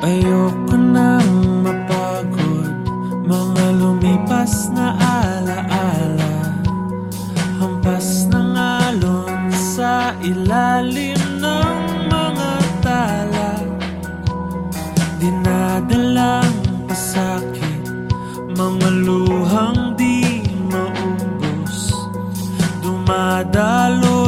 Ayoko nang mapagod Mga lumipas na alaala. Hampas ng alon sa ilalim. sakit Mga luhang di maubos. Dumadalo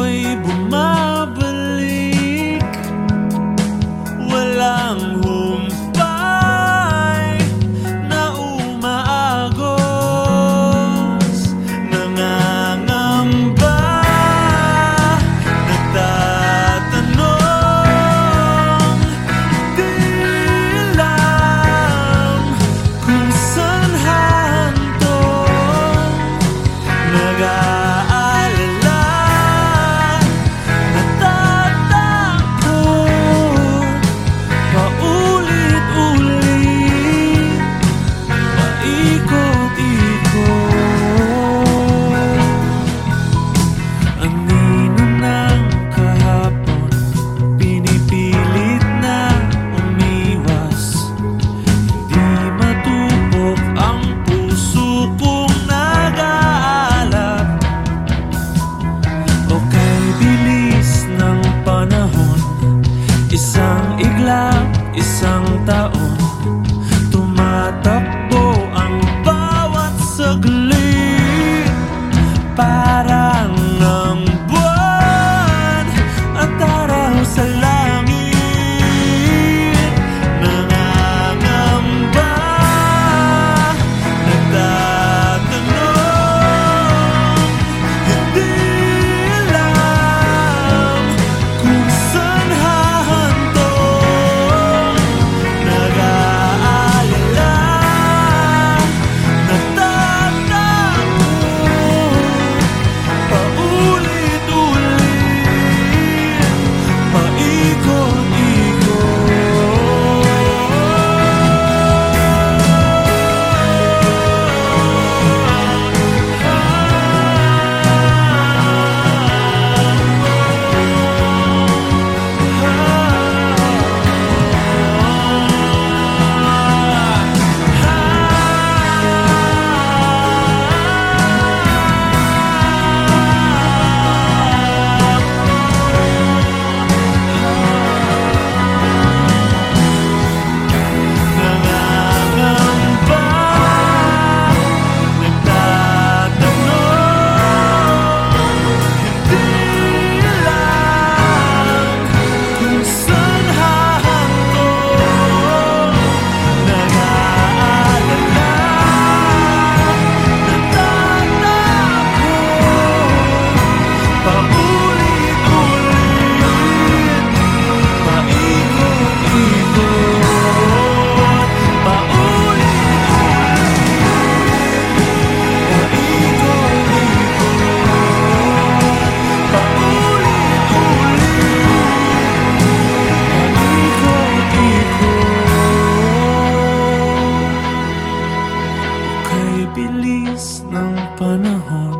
panahon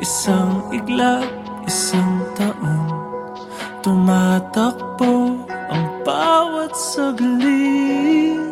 Isang iglap, isang taon Tumatakbo ang bawat saglit.